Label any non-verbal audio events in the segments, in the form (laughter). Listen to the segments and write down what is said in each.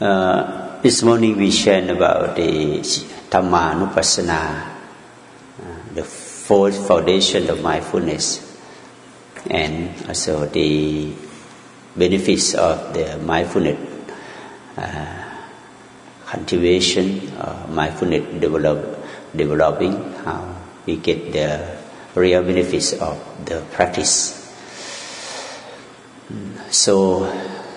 Uh, this morning we shared about the Dhammanupassana, uh, the fourth foundation of mindfulness, and also the benefits of the mindfulness uh, cultivation, uh, mindfulness develop, developing, how we get the real benefits of the practice. So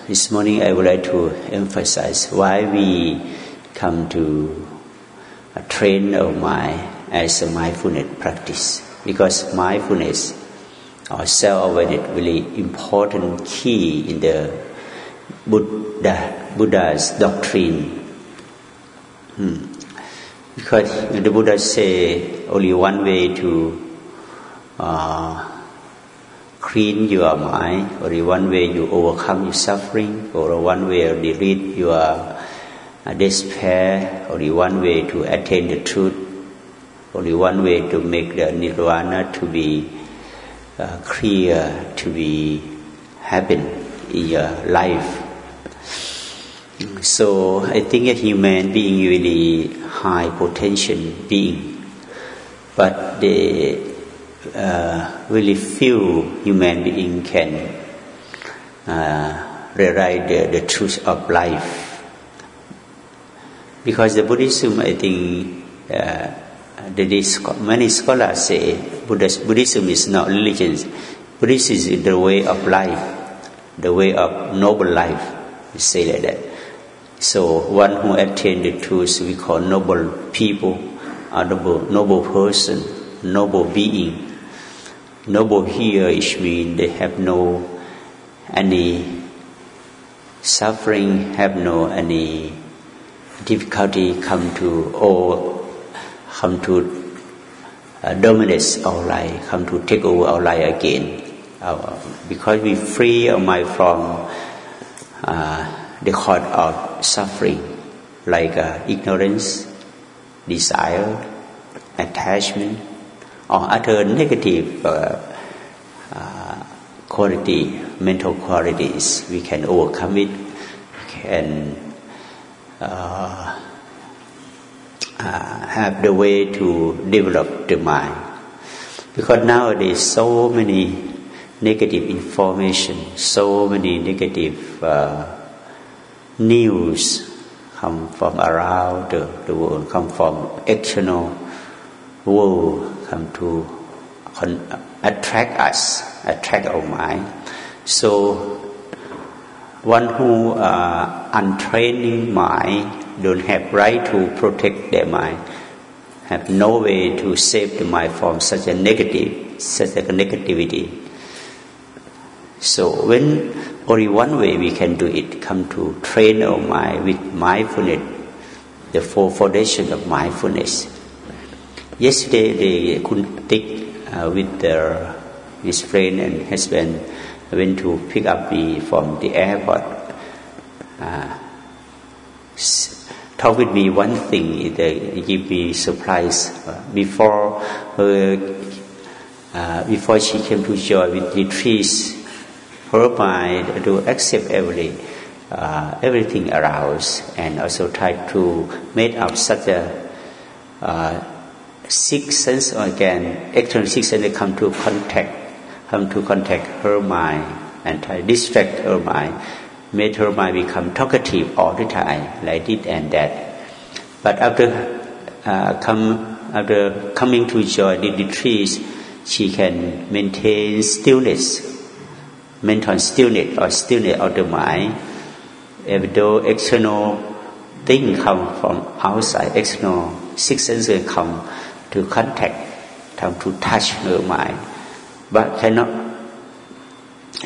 this morning I would like to emphasize why we come to train our mind as a mindfulness practice. Because mindfulness or self-awareness really important key in the Buddha Buddha's doctrine. Hmm. Because the Buddha say only one way to uh, clean your mind, or in one way you overcome your suffering, or one way you delete your uh, despair, only one way to attain the truth, only one way to make the nirvana to be uh, clear, to be happen in your life. So I think a human being really high potential being, but the uh, really few human being can uh, rewrite the, the truth of life. Because the Buddhism, I think, uh, the, many scholars say Buddhism is not religion. Buddhism is the way of life, the way of noble life. We say like that. So one who attained the truth we call noble people, a noble, noble person, noble being. Noble here mean they have no any suffering, have no any difficulty come to or come to uh, dominate our life, come to take over our life again. Uh, because we free our mind from uh, the cause of suffering, like uh, ignorance, desire, attachment, or other negative uh, uh, quality, mental qualities, we can overcome it. Can uh, uh, have the way to develop the mind. Because nowadays, so many negative information, so many negative uh, news come from around the, the world, come from external world come to attract us, attract our mind. So, one who uh, untraining mind don't have right to protect their mind, have no way to save the mind from such a negative, such a negativity. So when only one way we can do it, come to train our mind with mindfulness, the four foundation of mindfulness. Yesterday, the Kuntik uh, with their, his friend and husband went to pick up me from the airport. Uh, talk with me one thing, they give me surprise. Uh, before her, uh, before she came to join with the trees, her mind to accept every uh, everything around and also try to make up such a uh, six sense again, external six sense come to contact, come to contact her mind and try distract her mind, made her mind become talkative all the time, like this and that. But after uh, come after coming to joy the retreat, she can maintain stillness, mental stillness or stillness of the mind. Even though external thing come from outside, external six senses come to contact, come to touch her mind, but cannot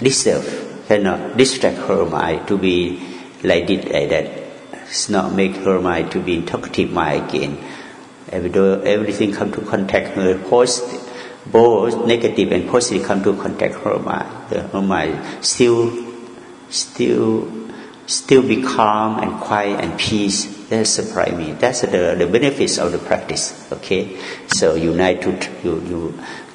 disturb, cannot distract her mind to be like this, like that. It's not make her mind to be talkative mind again. Every, everything come to contact her, post, both negative and positive come to contact her mind. Her mind still, still, still be calm and quiet and peace that surprised me. That's the, the benefits of the practice. Okay, so you need to you, you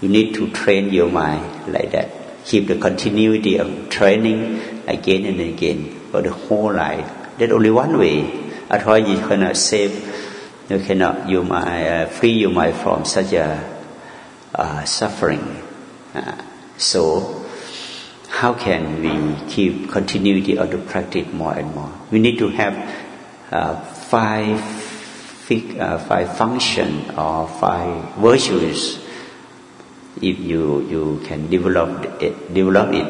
you need to train your mind like that. Keep the continuity of training again and again for the whole life, There's only one way. Otherwise, you cannot save, you cannot, you might uh, free your mind from such a uh, suffering. Uh, so, how can we keep continuity of the practice more and more? We need to have uh, five, uh, five function or five virtues. If you you can develop it, develop it.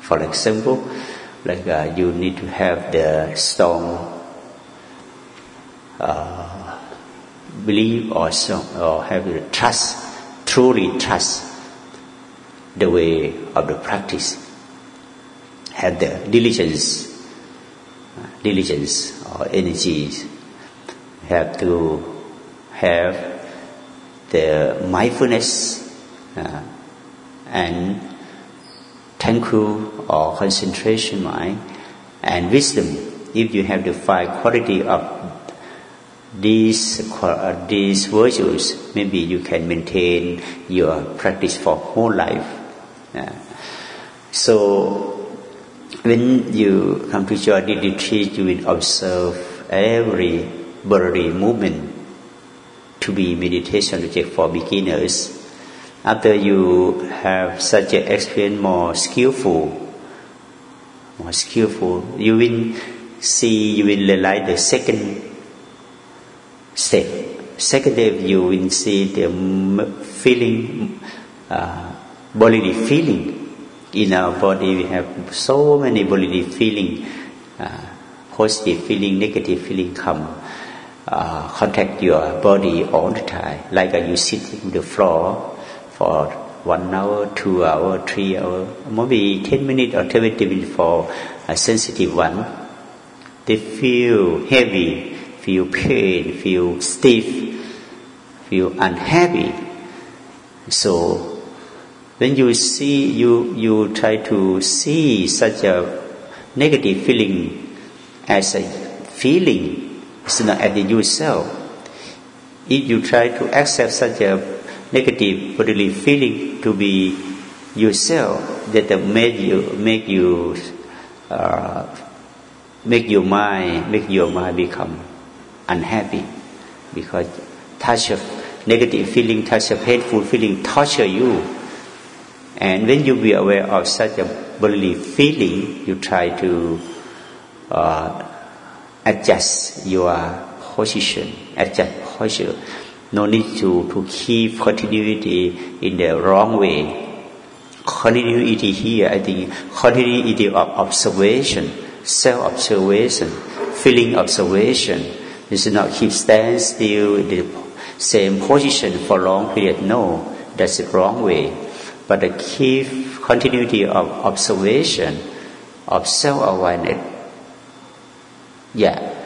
For example, like uh, you need to have the strong uh, belief or so, or have the trust, truly trust the way of the practice. Have the diligence, diligence or energies. Have to have the mindfulness uh, and tranquil or concentration mind and wisdom. If you have the five quality of these uh, these virtues, maybe you can maintain your practice for whole life. Uh, so when you come to your retreat, you will observe every bodily movement to be meditation object for beginners after you have such an experience more skillful, more skillful, you will see, you will realize the second step. Second step, you will see the feeling, uh, bodily feeling. In our body, we have so many bodily feeling, uh, positive feeling, negative feeling come. Uh, contact your body all the time, like uh, you sit on the floor for one hour, two hour, three hour, maybe ten minutes or twenty minutes for a sensitive one. They feel heavy, feel pain, feel stiff, feel unhappy. So when you see you you try to see such a negative feeling as a feeling, it's not as yourself. If you try to accept such a negative bodily feeling to be yourself that make you make you uh, make your mind make your mind become unhappy because touch of negative feeling, touch of hateful feeling torture you. And when you be aware of such a bodily feeling, you try to uh, adjust your position, adjust posture no need to, to keep continuity in the wrong way. Continuity here, I think, continuity of observation, self-observation, feeling observation. This is not keep stand still in the same position for long period. No, that's the wrong way. But the key continuity of observation, of self-awareness. Yeah,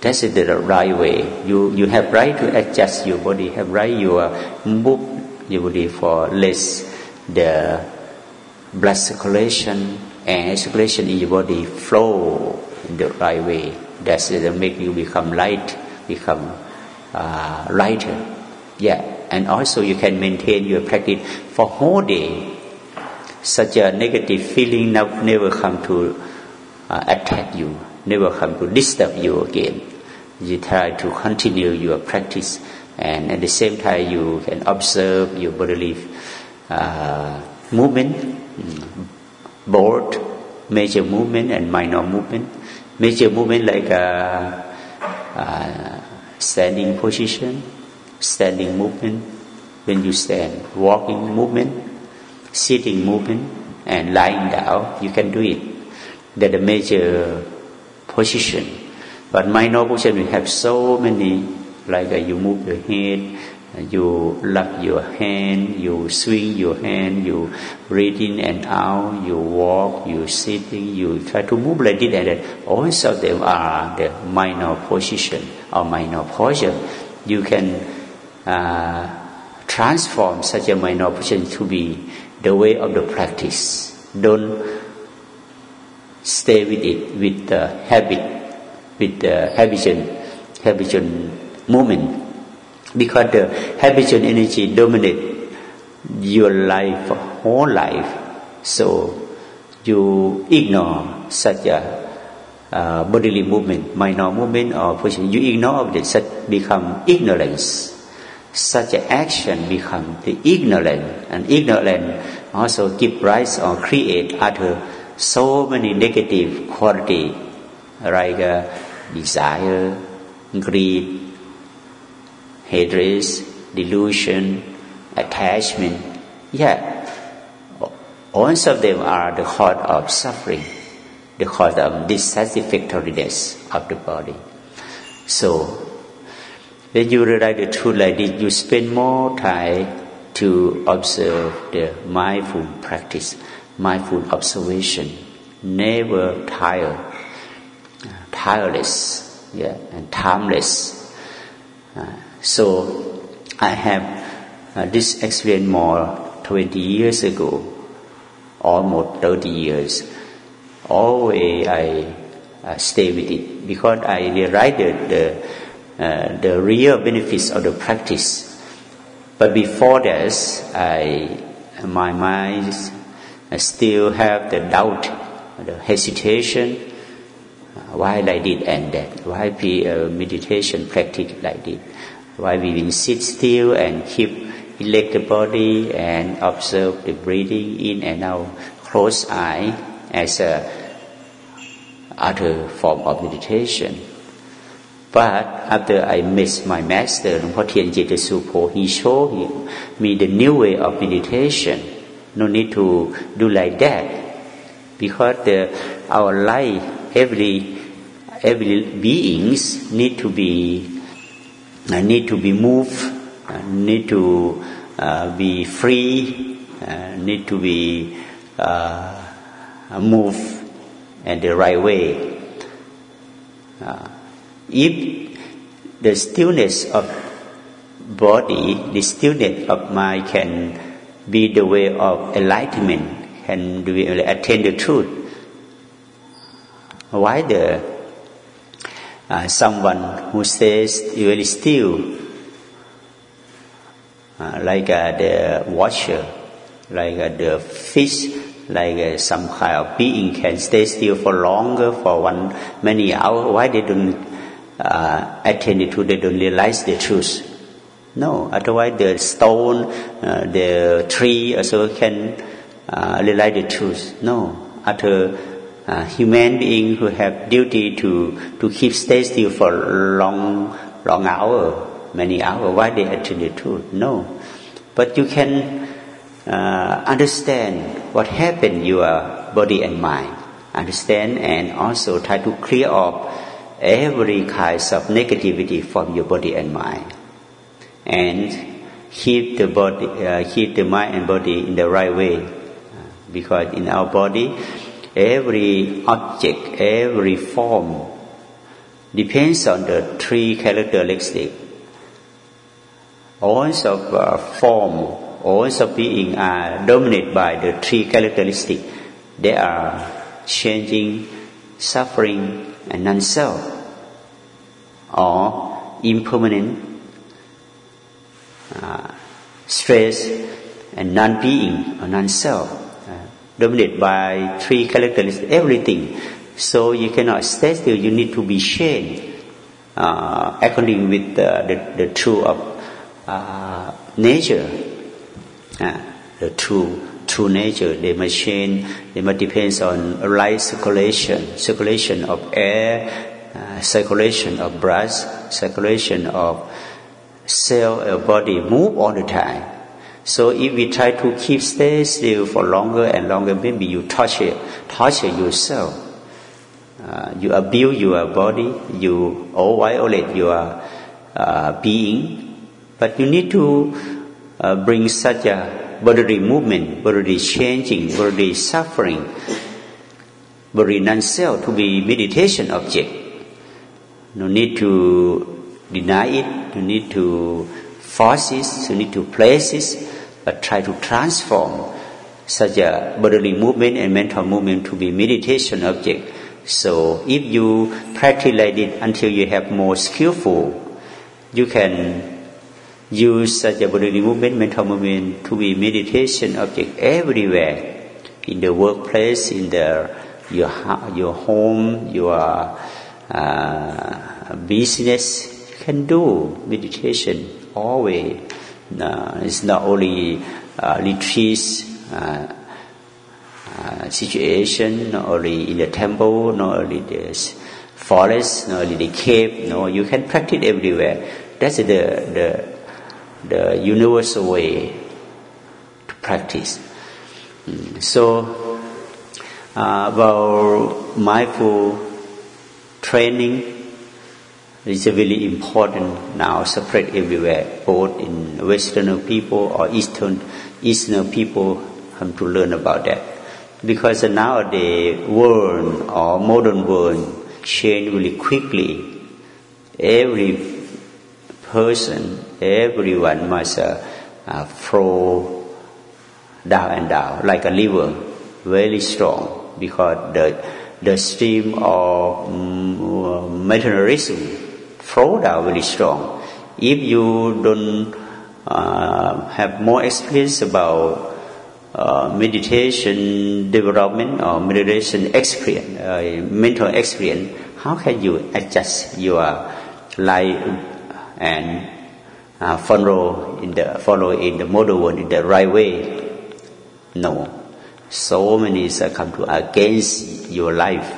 that's the right way. You you have right to adjust your body, have right your move your body for less the blood circulation and circulation in your body flow in the right way. That's it make you become light, become uh, lighter. Yeah, and also you can maintain your practice for whole day. Such a negative feeling never come to uh, attack you never come to disturb you again. You try to continue your practice, and at the same time you can observe your bodily uh, movement, both major movement and minor movement. Major movement like uh, uh, standing position, standing movement when you stand, walking movement, sitting movement, and lying down. You can do it. That the major position. But minor position we have so many, like uh, you move your head, uh, you lock your hand, you swing your hand, you breathe in and out, you walk, you sitting, you try to move like this and that. All of them are the minor position or minor posture. You can uh, transform such a minor position to be the way of the practice. Don't stay with it with the habit, with the habitual, habitual movement. Because the habitual energy dominate your life, whole life. So you ignore such a uh, bodily movement, minor movement or position. You ignore of it, such become ignorance. Such action become the ignorant, and ignorant also give rise or create other so many negative quality like uh, desire, greed, hatred, delusion, attachment. Yeah, all of them are the cause of suffering the cause of dissatisfactoriness of the body. So, when you realize the truth like this, you spend more time to observe the mindful practice, mindful observation, never tired, tireless, yeah, and timeless. Uh, so, I have uh, this experience more 20 years ago, almost 30 years. Always I uh, stay with it because I realize the uh, the real benefits of the practice. But before this, I my mind still have the doubt, the hesitation. Why I did and that? Why be a meditation practice like this? Why we will sit still and keep elect the body and observe the breathing in and out, close eye as a other form of meditation. But after I met my master, Luang Por Tien Supo, he showed me the new way of meditation. No need to do like that. Because the, our life, every, every beings need to be, uh, need to be moved, uh, need to uh, be free, uh, need to be uh, moved and the right way. Uh, if the stillness of body, the stillness of mind can be the way of enlightenment, can we attain the truth. Why the uh, someone who says very still, uh, like uh, the watcher, like uh, the fish like uh, some kind of being can stay still for longer for one many hours why they don't uh, attend to they don't realize the truth. No otherwise the stone uh, the tree also can uh, realize the truth. No other uh, human being who have duty to to keep stay still for long long hour many hours why they attend the truth? No. But you can uh, understand what happened your body and mind. Understand and also try to clear off every kinds of negativity from your body and mind and keep the body uh, keep the mind and body in the right way because in our body every object every form depends on the three characteristics all of uh, form all of being are dominated by the three characteristics. They are changing, suffering, and non-self, or impermanent, uh, stress, and non-being or non-self, uh, dominated by three characteristics. Everything. So you cannot stay still. You need to be changed uh, according with the, the, truth of uh, nature uh, the true true nature. They must change. They must depend on light circulation, circulation of air, uh, circulation of blood, circulation of cell or body move all the time. So if we try to keep stay still for longer and longer, maybe you touch it, touch it yourself. Uh, you abuse your body, you or violate your uh, being, but you need to uh, bring such a bodily movement, bodily changing, bodily suffering, bodily non-self to be meditation object. No need to deny it, no need to force it, no need to place it, but try to transform such a bodily movement and mental movement to be meditation object. So if you practice like it until you have more skillful, you can use such a bodily movement, mental movement to be meditation object everywhere, in the workplace, in the your your home, your uh, business. You can do meditation always. Uh, it's not only uh, retreats. Uh, uh, situation, not only in the temple, not only the forest, not only the cave. No, you can practice everywhere. That's the the the universal way to practice. So, uh, about mindful training is really important now, spread everywhere, both in Western people or Eastern Eastern people come to learn about that. Because nowadays, world or modern world change really quickly. Every person, everyone must uh, uh, flow down and down like a river, very strong because the the stream of materialism flow down very strong. If you don't uh, have more experience about uh, meditation development or meditation experience, uh, mental experience, how can you adjust your life and uh, follow in the follow in the model one in the right way. No, so many come to against your life.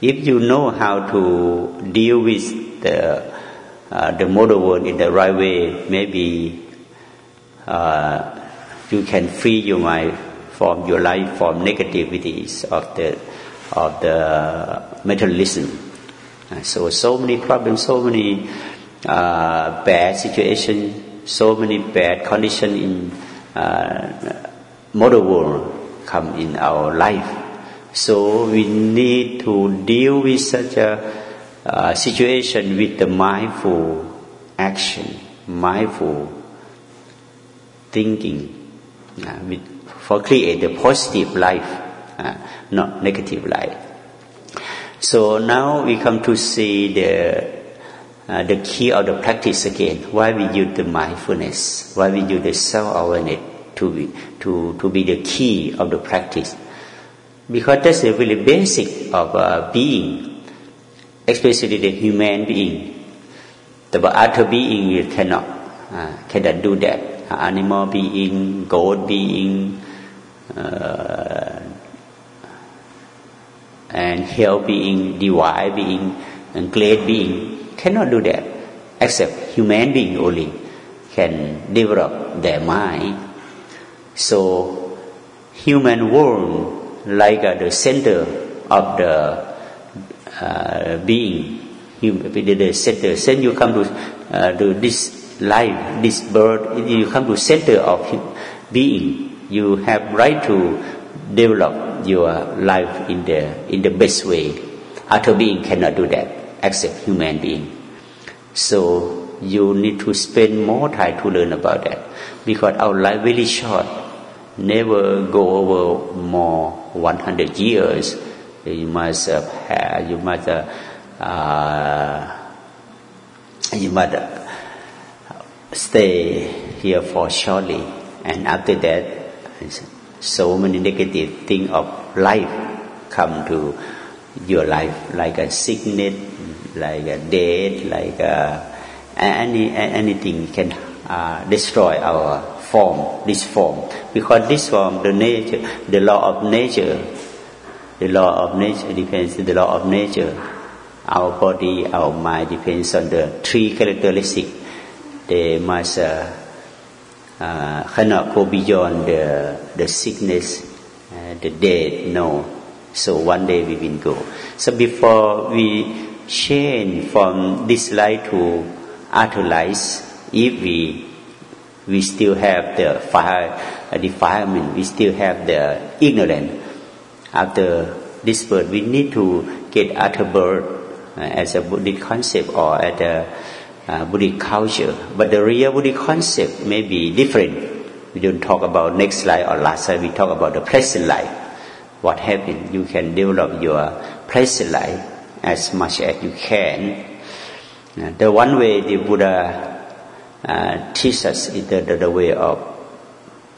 If you know how to deal with the uh, the model world in the right way, maybe uh, you can free your mind from your life from negativities of the of the materialism. Uh, so so many problems, so many uh, bad situation, so many bad condition in uh, modern world come in our life. So we need to deal with such a uh, situation with the mindful action, mindful thinking, uh, with, for create a positive life, uh, not negative life. So now we come to see the uh, the key of the practice again. Why we use the mindfulness? Why we use the self-awareness to be, to, to be the key of the practice? Because that's the really basic of uh, being, especially the human being. The other being cannot uh, cannot do that. Animal being, goat being, uh, and hell being, divine being, and great being cannot do that except human being only can develop their mind. So human world like uh, the center of the uh, being, the center. Then you come to uh, to this life, this birth. You come to center of being. You have right to develop your life in the in the best way. Other being cannot do that except human being. So you need to spend more time to learn about that because our life very short. Never go over more 100 years. You must uh, have, you must uh, uh, you must uh, stay here for shortly, and after that, so many negative things of life come to your life, like a sickness, like a death, like a, any anything can uh, destroy our form, this form, because this form, the nature, the law of nature, the law of nature depends on the law of nature. Our body, our mind depends on the three characteristics. They must uh, uh, cannot go beyond the the sickness, uh, the death. No. So one day we will go. So before we change from this light to other lights if we we still have the fire defilement, we still have the ignorance. After this birth, we need to get other birth uh, as a Buddhist concept or as a uh, Buddhist culture. But the real Buddhist concept may be different. We don't talk about next life or last life. We talk about the present life. What happened? You can develop your present life as much as you can. Uh, the one way the Buddha uh, teaches us is the, the, the, way of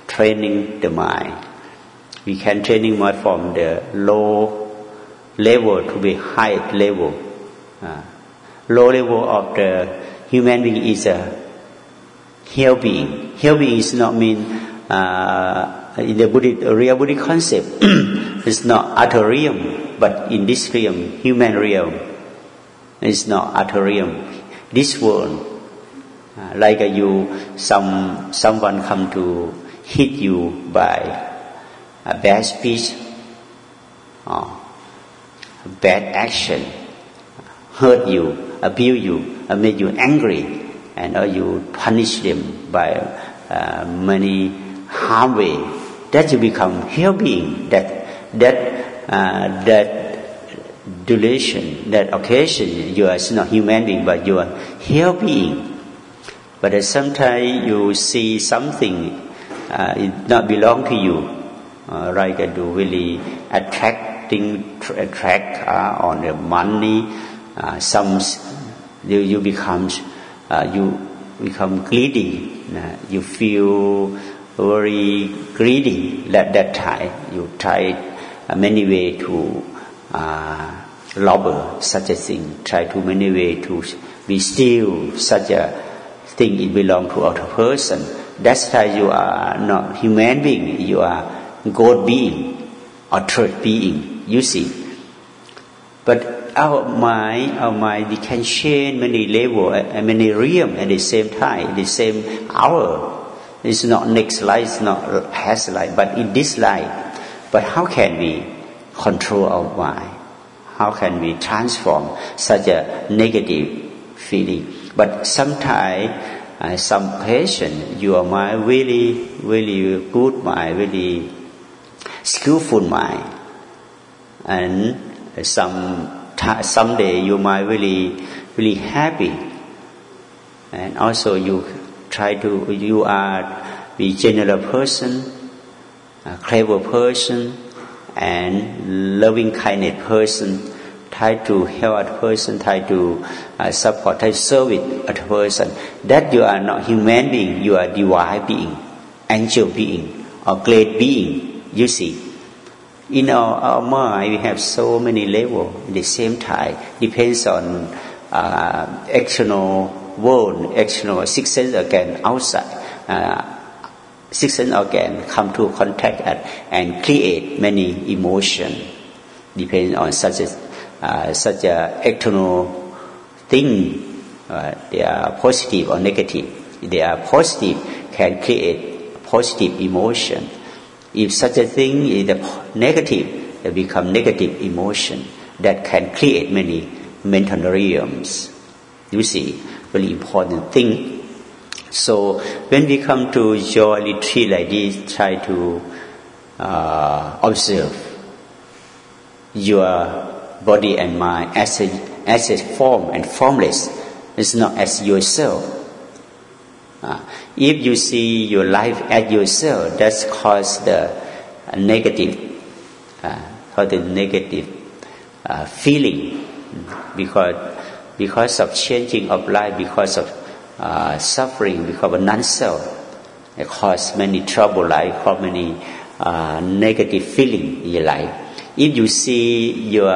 training the mind. We can training mind from the low level to be high level. Uh, low level of the human being is a hell being. Hell being is not mean uh, in the Buddhist, real Buddhist concept. (clears throat) it's not other realm, but in this realm, human realm, it's not other realm. This world, uh, like uh, you, some someone come to hit you by a bad speech, or bad action, hurt you, abuse you, make you angry, and or you punish them by uh, many harm way, that you become hell being. That that uh, that duration, that occasion, you are not human being, but you are hell being. But at some time you see something uh, it not belong to you, uh, like uh, do really attracting attract uh, on the money. Uh, some you, you become uh, you become greedy. Uh, you feel very greedy at that time. You try Uh, many way to uh, such a thing. Try to many way to be steal such a thing. It belong to other person. That's why you are not human being. You are God being or being. You see. But our mind, our mind, we can change many level and many realm at the same time, at the same hour. It's not next life, it's not past life, but in this life. But how can we control our mind? How can we transform such a negative feeling? But sometimes, uh, some patient, your mind really, really good mind, really skillful mind, and some someday you might really really happy and also you try to you are be general person a clever person and loving kindness person try to help a person try to uh, support try to serve it a person that you are not human being you are divine being angel being or great being you see in our, our mind, we have so many levels at the same time. Depends on uh, external world, external six sense organ outside. Uh, six sense organ come to contact and, create many emotion. Depends on such a uh, such a external thing. Uh, they are positive or negative. If they are positive can create positive emotion if such a thing is negative, they become negative emotion that can create many mental realms. You see, very important thing. So when we come to your retreat like this, try to uh, observe your body and mind as a, as a form and formless. It's not as yourself. Uh, if you see your life as yourself, that's cause the negative, uh, the negative uh, feeling, because because of changing of life, because of uh, suffering, because non-self, it cause many trouble life, cause many uh, negative feeling in your life. If you see your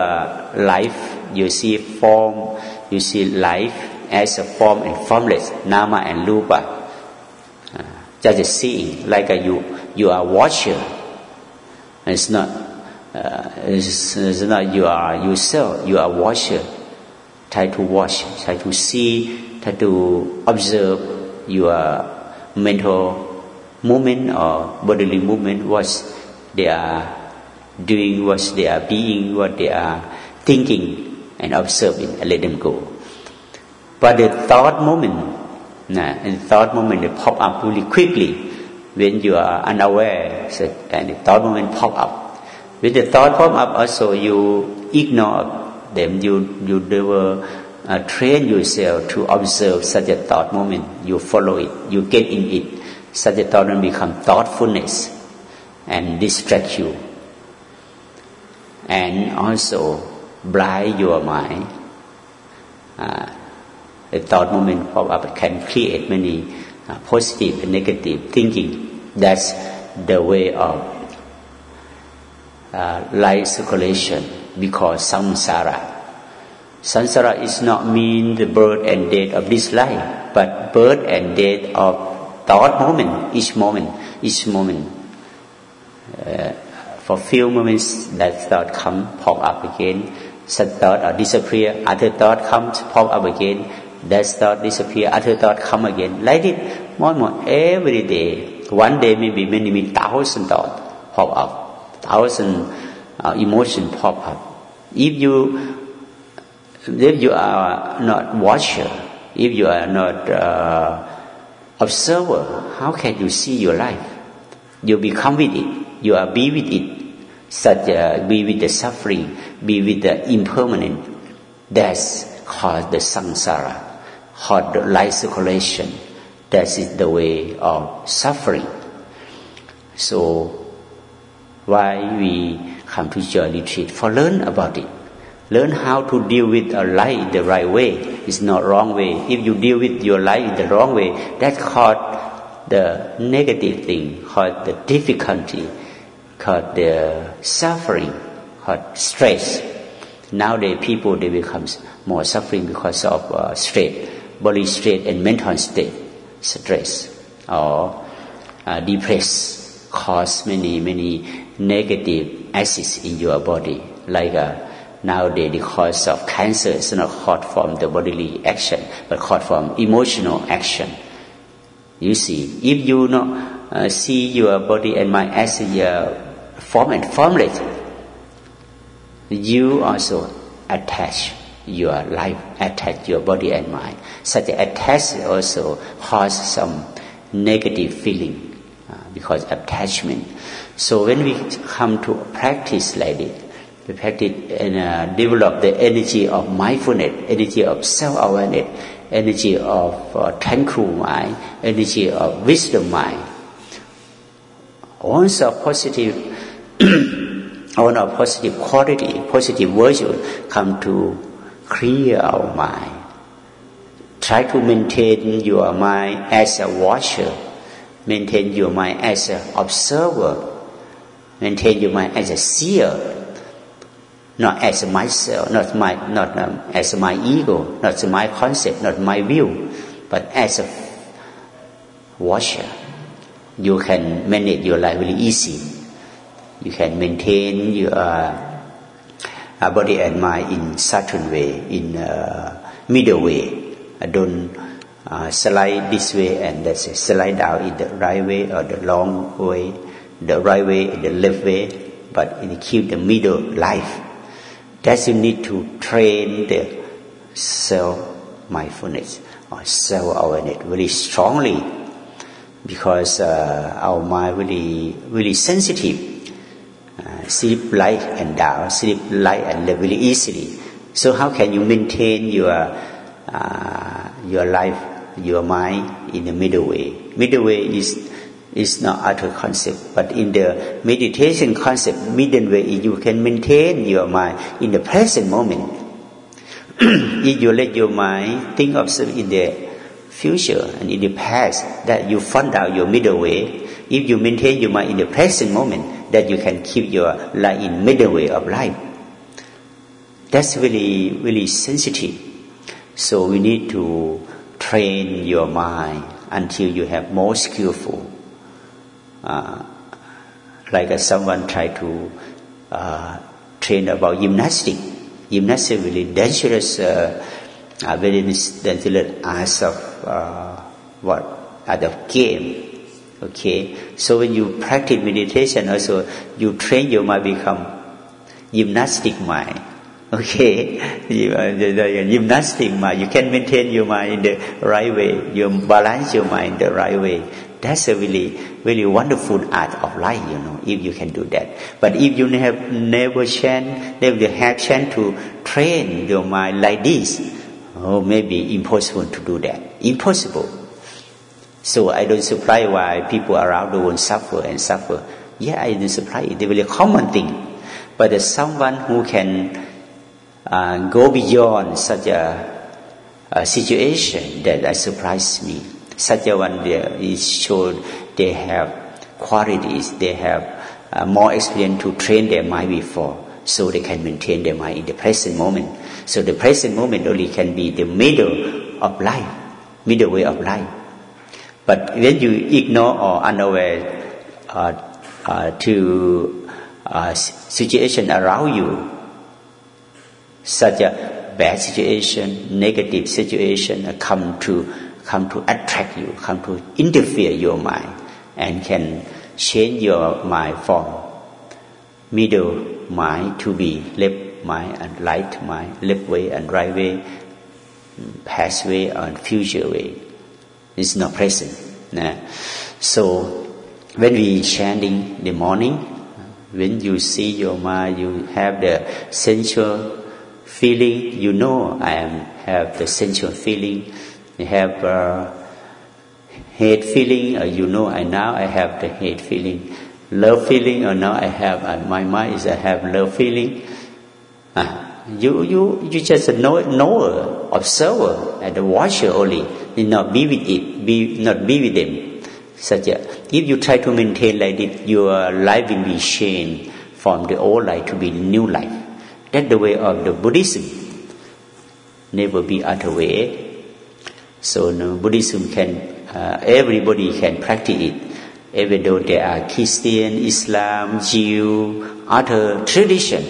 life, you see form, you see life as a form and formless, nama and rupa. Uh, just seeing, like a, you, you are watcher. It's not, uh, it's, it's, not you are yourself, you are watcher. Try to watch, try to see, to observe your mental movement or bodily movement, what they are doing, what they are being, what they are thinking, and observing, and let them go. But the thought moment, nah, and thought moment they pop up really quickly when you are unaware, so, and the thought moment pop up. When the thought pop up, also you ignore them. You you never uh, train yourself to observe such a thought moment. You follow it. You get in it. Such a thought moment become thoughtfulness and distract you, and also blind your mind. Uh, a thought moment pop up can create many uh, positive and negative thinking. That's the way of uh, light circulation. because samsara. Samsara is not mean the birth and death of this life, but birth and death of thought moment, each moment, each moment. Uh, for few moments, that thought come, pop up again. Such thought or disappear. Other thought comes, pop up again. That thought disappear. Other thought come again. Like it more and more every day. One day maybe many, many thousand thought pop up, thousand uh, emotion pop up. If you if you are not watcher, if you are not uh, observer, how can you see your life? You become with it. You are be with it. Such uh, be with the suffering, be with the impermanent. That's called the samsara, called the life circulation. That is the way of suffering. So, why we come to joy retreat? For learn about it. Learn how to deal with a life the right way. It's not wrong way. If you deal with your life the wrong way, that's called the negative thing, called the difficulty, called the suffering, called stress. Nowadays, people they become more suffering because of uh, stress, body stress and mental state, stress or uh, depressed, cause many many negative acids in your body, like. Uh, Nowadays, the cause of cancer is not caused from the bodily action, but caused from emotional action. You see, if you not uh, see your body and mind as a form and formless, you also attach your life, attach your body and mind. Such attachment also cause some negative feeling uh, because attachment. So when we come to practice like this, we practice and uh, develop the energy of mindfulness, energy of self-awareness, energy of uh, tranquil mind, energy of wisdom mind. Once a positive, (clears throat) all a positive quality, positive virtue come to clear our mind. Try to maintain your mind as a watcher, maintain your mind as an observer, maintain your mind as a seer, not as myself, not my, not um, as my ego, not my concept, not my view, but as a watcher. You can manage your life really easy. You can maintain your uh, body and mind in certain way, in uh, middle way. I don't uh, slide this way and that's it. slide down in the right way or the long way, the right way, the left way, but it keep the middle life that you need to train the self mindfulness or self awareness really strongly because uh, our mind really really sensitive uh, sleep light and down sleep light and really easily. So how can you maintain your uh, your life your mind in the middle way? Middle way is is not other concept, but in the meditation concept, middle way, you can maintain your mind in the present moment. (clears throat) if you let your mind think of in the future and in the past, that you find out your middle way. If you maintain your mind in the present moment, that you can keep your life in middle way of life. That's really, really sensitive. So we need to train your mind until you have more skillful uh, like someone try to uh, train about gymnastic. Gymnastic really dangerous, uh, uh, very dangerous as of uh, what at the game. Okay, so when you practice meditation, also you train your mind become gymnastic mind. (laughs) Okay, you, uh, the, the gymnastic mind. You can maintain your mind in the right way. You balance your mind the right way. That's a really, really wonderful art of life, you know, if you can do that. But if you have never chance, never have chance to train your mind like this, oh, maybe impossible to do that. Impossible. So I don't supply why people around the world suffer and suffer. Yeah, I don't supply it. It's a very common thing. But someone who can uh, go beyond such a, a situation that surprised me such a one there is shown they have qualities, they have uh, more experience to train their mind before. so they can maintain their mind in the present moment. So the present moment only can be the middle of life, middle way of life. But when you ignore or unaware uh, uh, to uh, situation around you, such a bad situation, negative situation come to come to attract you, come to interfere your mind, and can change your mind from middle mind to be left mind and right mind, left way and right way, past way and future way. It's not present. So when we chanting the morning, when you see your mind, you have the sensual feeling. You know I am have the sensual feeling. You have uh, hate feeling, or you know I now I have the hate feeling love feeling or now I have uh, my mind is I have love feeling. Uh, you you you just a know, knower, observer, and a watcher only. You not be with it, be not be with them. Such a if you try to maintain like this, your life will be changed from the old life to be new life. That's the way of the Buddhism. Never be other way. So no, Buddhism can uh, everybody can practice it even though there are Christian, Islam, Jew, other tradition.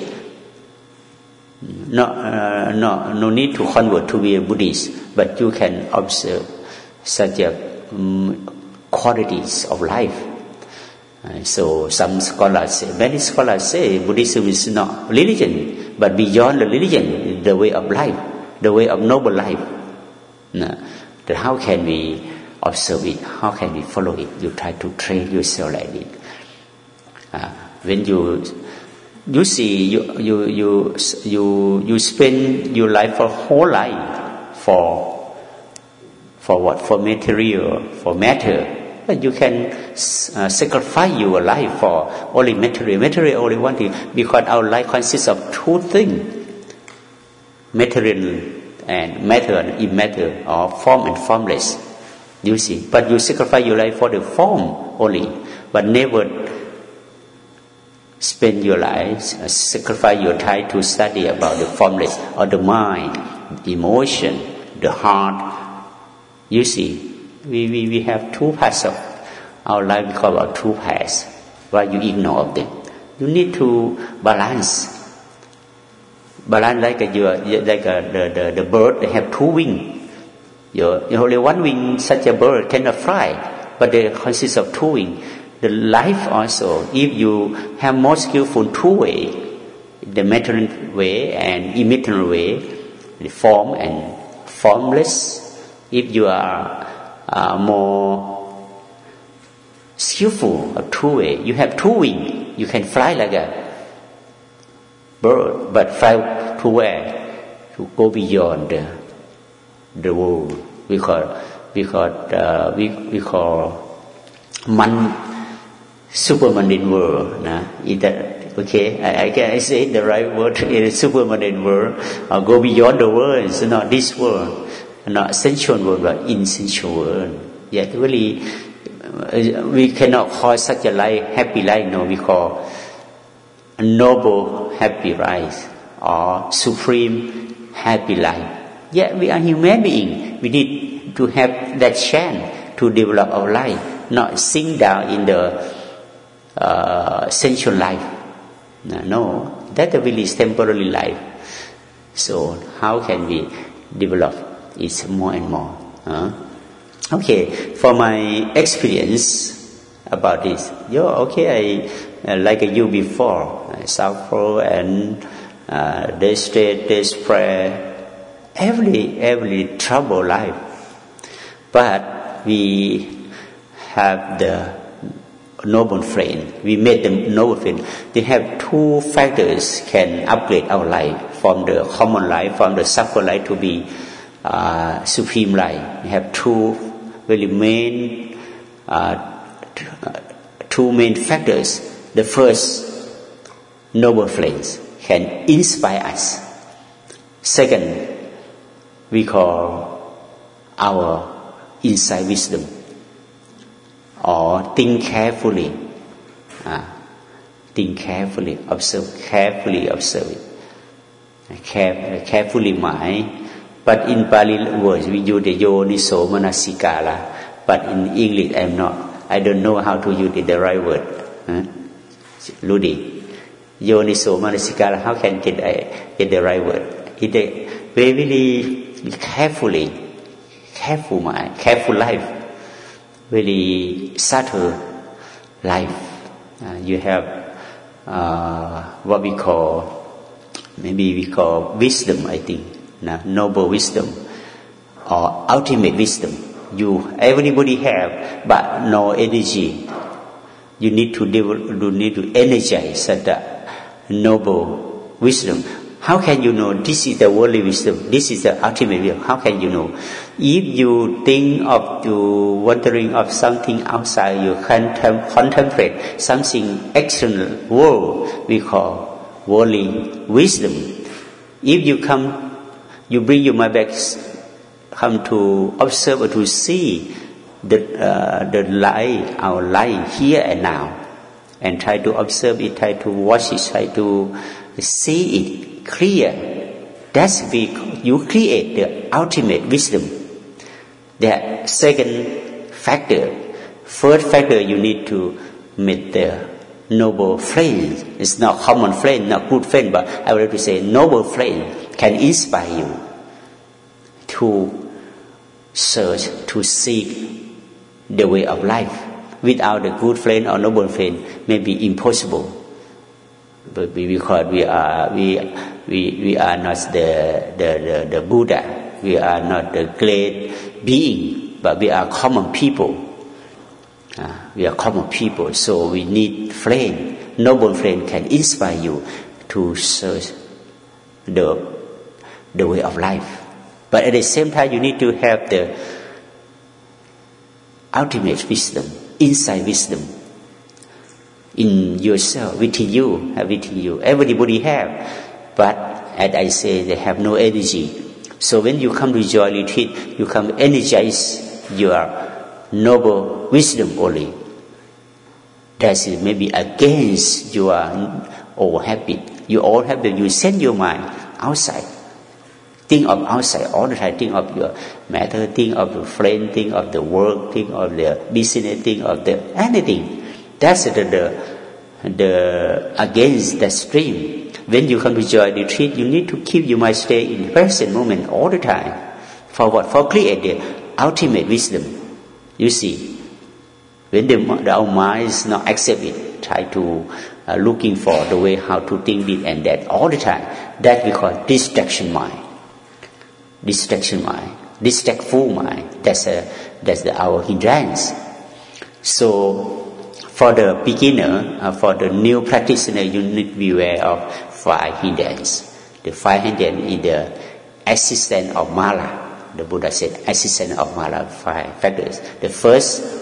No, uh, no, no need to convert to be a Buddhist, but you can observe such a, um, qualities of life. Uh, so some scholars say, many scholars say Buddhism is not religion, but beyond the religion, the way of life, the way of noble life. Uh, how can we observe it. How can we follow it? You try to train yourself like it. Uh, when you you see you you you you you spend your life for whole life for for what for material for matter but you can uh, sacrifice your life for only material material only one thing because our life consists of two things material and matter and immaterial or form and formless you see, but you sacrifice your life for the form only, but never spend your life, uh, sacrifice your time to study about the formless or the mind, emotion, the heart. You see, we, we, we have two parts of our life, we call about two parts. Why you ignore them? You need to balance. Balance like a, like a, the, the, the bird, they have two wings your, only one wing, such a bird cannot fly, but they consist of two wings. The life also, if you have more skillful two way, the material way and immaterial way, the form and formless. If you are uh, more skillful of two way, you have two wing, you can fly like a bird, but fly to where? To go beyond the the world we call we call uh, we we call man superman world nah is that okay I, I can I say the right word (laughs) in superman world. Or go beyond the world it's not this world not sensual world but insensual world. Yet really we cannot call such a life happy life no we call noble happy life or supreme happy life yeah, we are human being. We need to have that chance to develop our life, not sink down in the uh, sensual life. No, that really is temporary life. So how can we develop it more and more? Huh? Okay, for my experience about this, okay, I uh, like you before, suffer and uh, desperate, desperate every every trouble life. But we have the noble friend. We made them noble friend. They have two factors can upgrade our life from the common life, from the suffer life to be uh, supreme life. We have two very main uh, two main factors. The first, noble friends can inspire us. Second, we call our inside wisdom or think carefully. Uh, think carefully observe carefully observe it Care, carefully mind but in Pali words we use the yoniso manasikara but in English I'm not I don't know how to use the right word huh? Ludi yoniso manasikara how can get get the right word? It very very carefully careful mind careful life very subtle life. Uh, you have uh, what we call maybe we call wisdom I think nah, noble wisdom or ultimate wisdom. You everybody have but no energy. You need to develop, you need to energize that noble wisdom how can you know this is the worldly wisdom? This is the ultimate wisdom. How can you know? If you think of you wondering of something outside, you contem- contemplate something external world we call worldly wisdom. If you come, you bring your mind back, come to observe or to see the uh, the light, our life here and now, and try to observe it, try to watch it, try to see it clear, that's we you create the ultimate wisdom. The second factor, first factor you need to meet the noble friend. It's not common friend, not good friend, but I would like to say noble friend can inspire you to search, to seek the way of life. Without a good friend or noble friend, may be impossible. But because we are we we, we are not the, the, the, the Buddha, we are not the great being, but we are common people. Uh, we are common people, so we need friend. Noble friend can inspire you to search the, the way of life. But at the same time, you need to have the ultimate wisdom, inside wisdom in yourself, within you, uh, within you. Everybody have. But as I say, they have no energy. So when you come to joy retreat, you come energize your noble wisdom only. That is maybe against your old habit. You old habit, you send your mind outside. Think of outside all the time. Think of your matter. Think of your friend. Think of the work. Think of the business. Think of the anything. That's the the, the against the stream. When you come to joy retreat, you need to keep your mind stay in present moment all the time. For what? For create the ultimate wisdom. You see, when the, the our mind is not accept it, try to uh, looking for the way how to think this and that all the time. That we call distraction mind. Distraction mind, distractful mind. That's a that's the, our hindrance. So for the beginner, uh, for the new practitioner, you need to be aware of five hindrance. The five hindrance is the assistant of Mala. The Buddha said assistant of Mala, five factors. The first,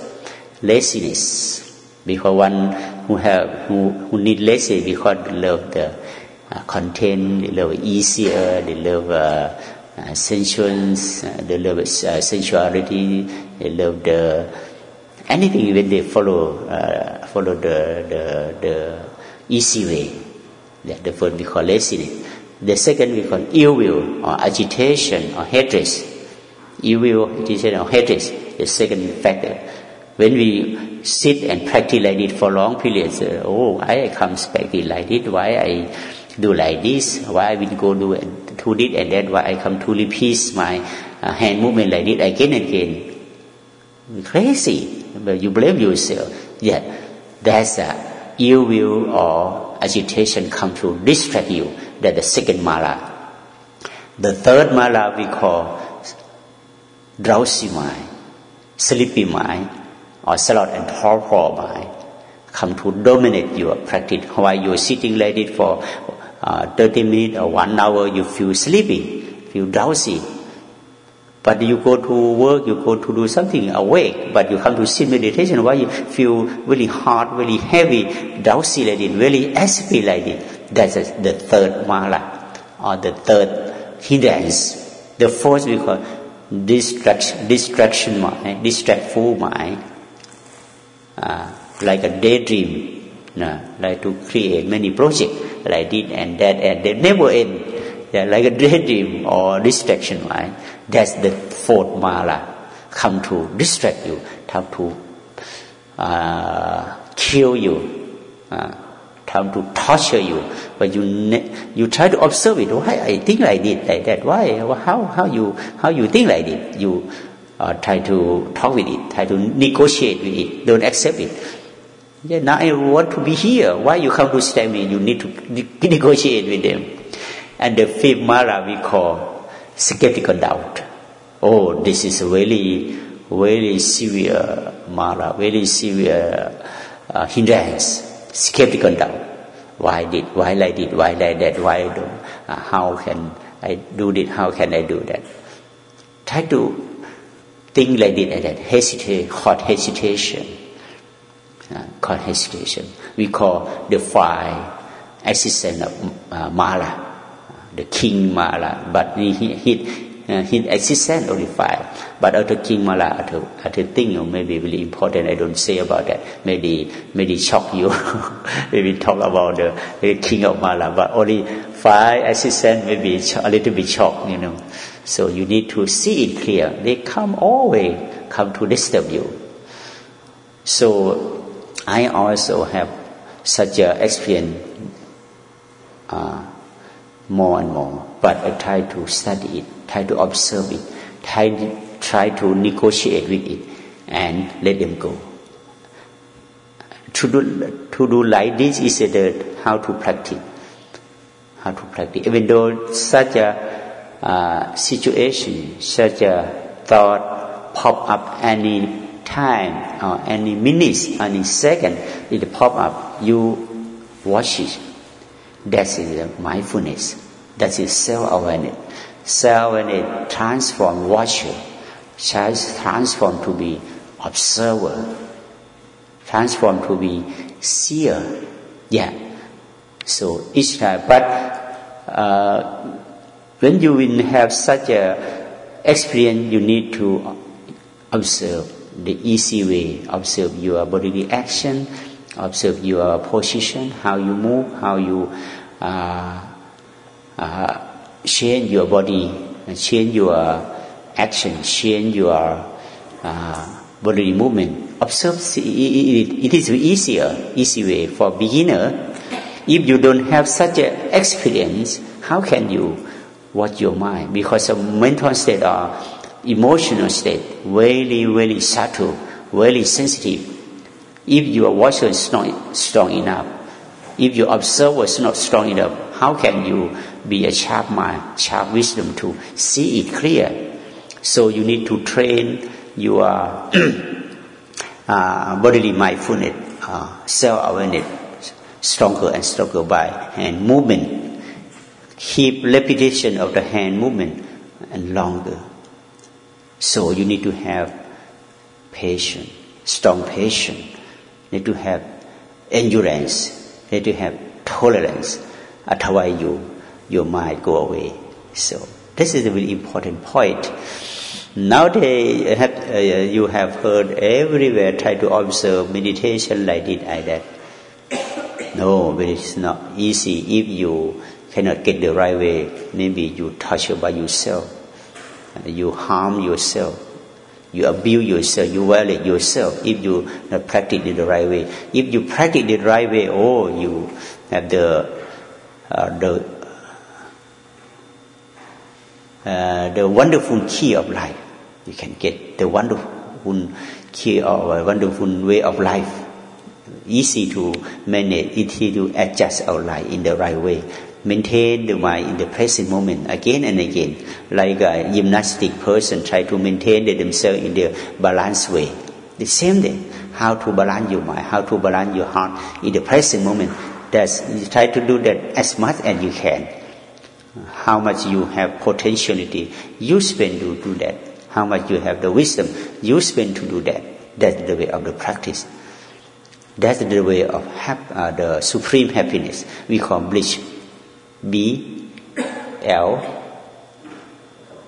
laziness. Because one who have who, who need lazy because they love the uh, content, they love easier, they love uh, uh, sensuals, uh, they love uh, sensuality, they love the anything when they follow uh, follow the, the the easy way. That the first we call laziness. The second we call ill will or agitation or hatred. Ill will, agitation or hatred. The second factor. When we sit and practice like this for long periods, uh, oh, I come back like this. Why I do like this? Why I will go do to this and that? Why I come to repeat my uh, hand movement like this again and again? Crazy. But you blame yourself. Yeah, that's a ill will or agitation come to distract you. That's the second mala. The third mala we call drowsy mind, sleepy mind, or sloth and torpor mind come to dominate your practice. While you're sitting like it for uh, 30 minutes or one hour, you feel sleepy, feel drowsy. But you go to work, you go to do something awake, but you come to sit meditation, why you feel really hard, really heavy, drowsy like it, really aspy like it. That's the third mala, or the third hindrance. The fourth we call distraction, distraction mind, distractful mind, uh, like a daydream, like to create many projects like this and that, and they never end. Yeah, like a daydream or distraction, right? That's the fourth mala come to distract you, come to uh, kill you, uh, come to torture you. But you you try to observe it. Why I think like this, like that? Why? How how you how you think like this? You uh, try to talk with it, try to negotiate with it. Don't accept it. Yeah, now I want to be here. Why you come to stay me? You need to negotiate with them. And the fifth mara we call skeptical doubt. Oh, this is very, very severe mara, very severe uh, hindrance, skeptical doubt. Why did, why like did, why like that, why don't, uh, how can I do this, how can I do that? Try to think like this, and that, hesitate, hot hesitation, called hesitation. We call the five assistant of uh, mala, the king mala, but he, he uh, his existence only five. But other king mala, other, other thing you may be really important. I don't say about that. Maybe maybe shock you. (laughs) maybe talk about the, the king of mala, but only five assistants maybe a little bit shock, you know. So you need to see it clear. They come always come to disturb you. So I also have such a experience uh, more and more, but I try to study it try to observe it, try, try to negotiate with it, and let them go. To do, to do like this is the how to practice. How to practice. Even though such a uh, situation, such a thought pop up any time or any minutes, any second, it pop up, you watch it. That is mindfulness. That is self-awareness. Self-awareness transform watcher, transform to be observer, transform to be seer. Yeah. So each time, but uh, when you will have such a experience, you need to observe the easy way. Observe your bodily action, observe your position, how you move, how you uh, uh, change your body, change your action, change your uh, bodily movement. Observe it, it is easier, easy way for beginner. If you don't have such an experience, how can you watch your mind? Because a mental state or emotional state, very, very subtle, very sensitive. If your watcher is not strong enough, if your observer is not strong enough, how can you be a sharp mind, sharp wisdom to see it clear. So you need to train your (clears throat) uh, bodily mindfulness, uh, self-awareness, stronger and stronger by hand movement. Keep repetition of the hand movement and longer. So you need to have patience, strong patience. Need to have endurance. Need to have tolerance. Otherwise you your mind go away. So this is a very important point. Nowadays, uh, you have heard everywhere try to observe meditation like this, like that. No, but it's not easy. If you cannot get the right way, maybe you torture by yourself, you harm yourself, you abuse yourself, you violate yourself. If you not practice in the right way, if you practice it the right way, oh, you have the uh, the uh, the wonderful key of life. You can get the wonderful key or wonderful way of life. Easy to manage, easy to adjust our life in the right way. Maintain the mind in the present moment again and again, like a gymnastic person try to maintain themselves in the balanced way. The same thing, how to balance your mind, how to balance your heart in the present moment. That's you try to do that as much as you can how much you have potentiality, you spend to do that. How much you have the wisdom, you spend to do that. That's the way of the practice. That's the way of hap- uh, the supreme happiness. We call bliss. B L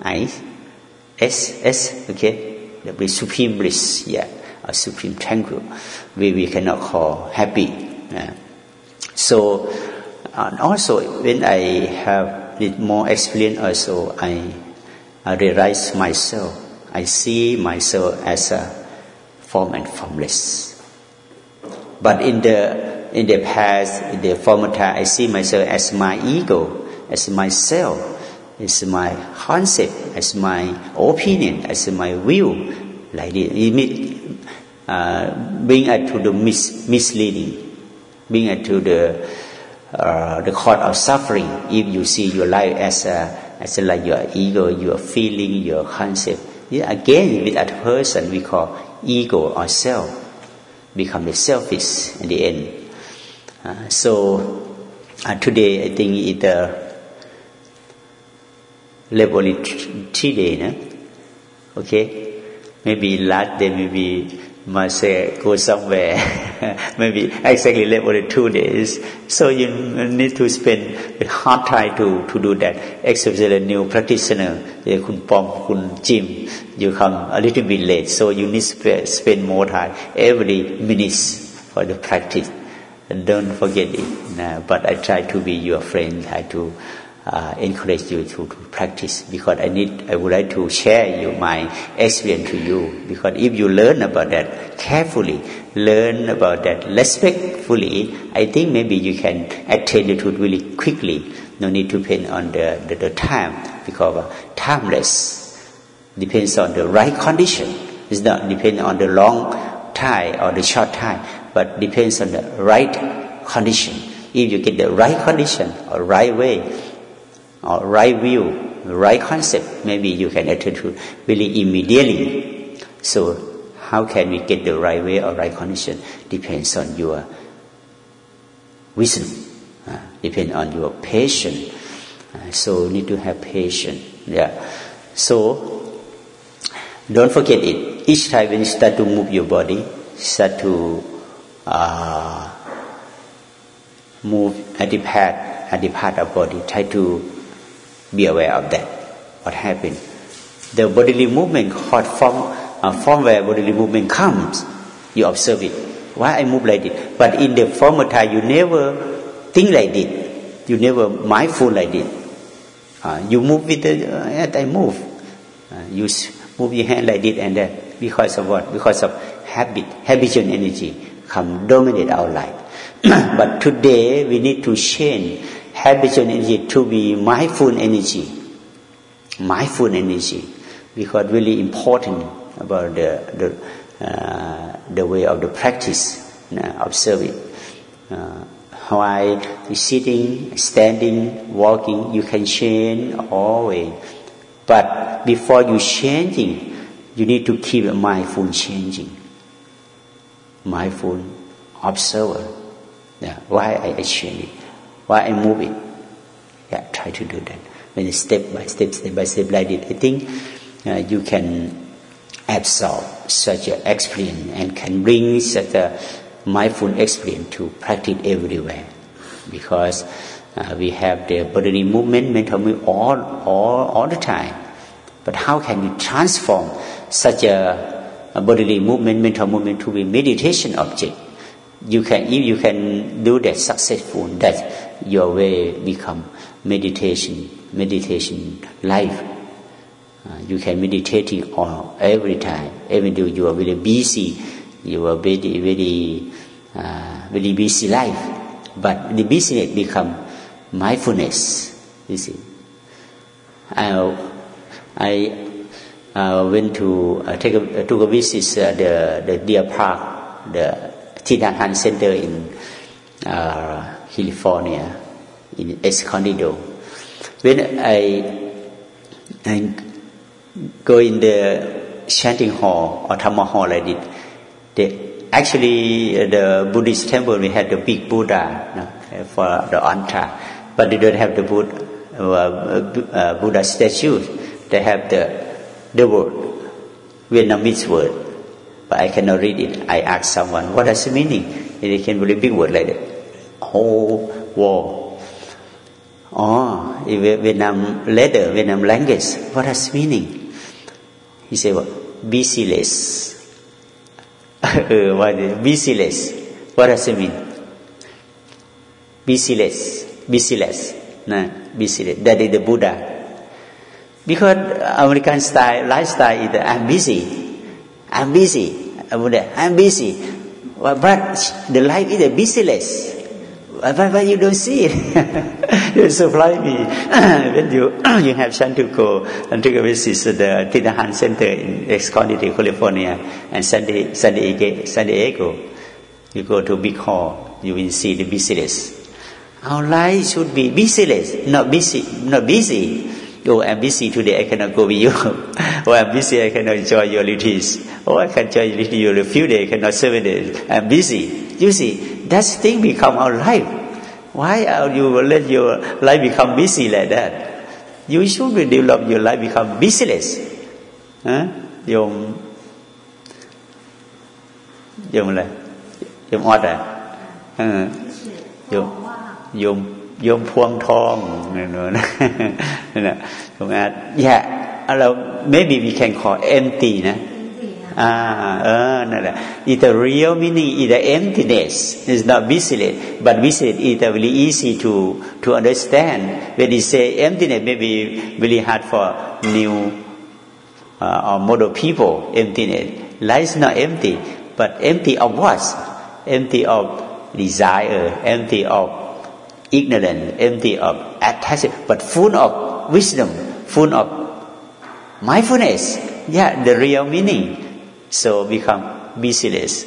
I S S. Okay, the supreme bliss. Yeah, a supreme tranquil. We we cannot call happy. Uh, so and also when I have need more experience also I, I realize myself I see myself as a form and formless but in the in the past in the former time I see myself as my ego as myself as my concept as my opinion as my view like this it uh, bring us to the mis- misleading bring us to the uh, the cause of suffering if you see your life as a, as a, like your ego, your feeling, your concept. Yeah, again, with that person we call ego or self, become the selfish in the end. Uh, so uh, today I think it's a laboratory day, no? okay? Maybe last day maybe must say go somewhere, (laughs) maybe exactly left two days. So you need to spend a hard time to, to do that. Especially a new practitioner, kun pom, kun jim, you come a little bit late. So you need to spend more time every minutes for the practice. Don't forget it. but I try to be your friend, I to uh, encourage you to, to, practice because I need I would like to share you my experience to you because if you learn about that carefully learn about that respectfully I think maybe you can attain truth really quickly. No need to depend on the, the, the time because uh, timeless depends on the right condition. It's not depend on the long time or the short time but depends on the right condition if you get the right condition or right way or right view, right concept, maybe you can attend to really immediately. So how can we get the right way or right condition? Depends on your wisdom, uh, depends on your patience. Uh, so need to have patience. Yeah. So don't forget it. Each time when you start to move your body, start to uh, move part of body, try to be aware of that. What happened? The bodily movement caught from uh, from where bodily movement comes. You observe it. Why I move like this? But in the former time, you never think like this. You never mindful like this. Uh, you move with the uh, as I move. Uh, you move your hand like this and that because of what? Because of habit, habitual energy come dominate our life. (clears throat) but today we need to change habitual energy to be mindful energy. Mindful energy, because really important about the the, uh, the way of the practice. Uh, observe it. Uh, while sitting, standing, walking, you can change always. But before you changing, you need to keep mindful changing. Mindful observer. Yeah, why I change it? Why I move it? Yeah, try to do that. When step by step, step by step like it, I think uh, you can absorb such an experience and can bring such a mindful experience to practice everywhere. Because uh, we have the bodily movement, mental movement all, all, all the time. But how can we transform such a bodily movement, mental movement to be meditation object? You can, if you can do that successful, that your way become meditation, meditation life. Uh, you can meditating on every time, even though you are very busy, you are very very uh, very busy life, but the business become mindfulness. You see, I I uh, went to uh, take a, took a visit uh, the the Deer Park, the Nhat Center in. Uh, California, in Escondido. When I, I go in the chanting hall or Dhamma hall like this, the, actually uh, the Buddhist temple we had the big Buddha no, for the altar, but they don't have the Buddha, uh, uh, Buddha statue. They have the the word Vietnamese word, but I cannot read it. I ask someone, what does it meaning? And they can read big word like that whole world. Oh, Vietnam letter, Vietnam language, what does meaning? He said, what? Busyless. (laughs) uh, what is busyless? What does it mean? busyless, busyless, nah, busyless. That is the Buddha. Because American style lifestyle is I'm busy, I'm busy, I'm busy. But the life is a busyless. But, but you don't see it. (laughs) (coughs) you supply me when you you have chance to go and take a visit the Thich Nhat Hanh Center in Escondido, California, and San, San, Diego, San Diego. You go to big hall, you will see the busyless. Our life should be busyless, not busy, not busy Oh, I'm busy today, I cannot go with you. (laughs) oh, I'm busy, I cannot enjoy your retreats. Oh, I can enjoy your retreat a few days, cannot seven days. I'm busy. You see, that thing become our life. Why are you let your life become busy like that? You should develop your life become busyless. Huh? โยมโยมอะไรโยมออดอ่ะโยมโยม โยมพวงทองนั่นนะนั่นนะตรงนั้น (laughs) yeah เรา maybe we can call empty นะอ่าเออนั่นแหละ it the real meaning is the emptiness is not busy but busy is very easy to to understand when you say emptiness maybe really hard for new uh, or model people emptiness life is not empty but empty of what empty of desire empty of ignorant, empty of attachment, but full of wisdom, full of mindfulness. Yeah, the real meaning. So become busyless,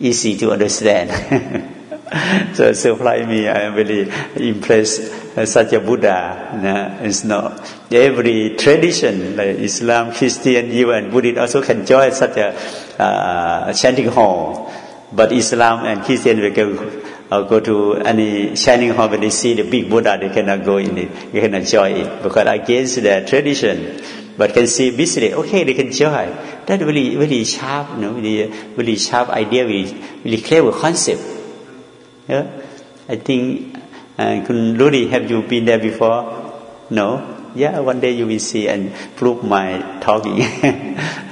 easy to understand. (laughs) so surprise me. I am really impressed. Uh, such a Buddha. No, it's not every tradition like Islam, Christian, even Buddhist also can join such a uh, chanting hall. But Islam and Christian will go or go to any shining hall when they see the big Buddha, they cannot go in it, they cannot join it because against their tradition. But can see visibly, okay, they can join. That really, really sharp, you know, really, really sharp idea, really, really clever concept. Yeah? I think, uh, Rudy, have you been there before? No? Yeah, one day you will see and prove my talking. (laughs)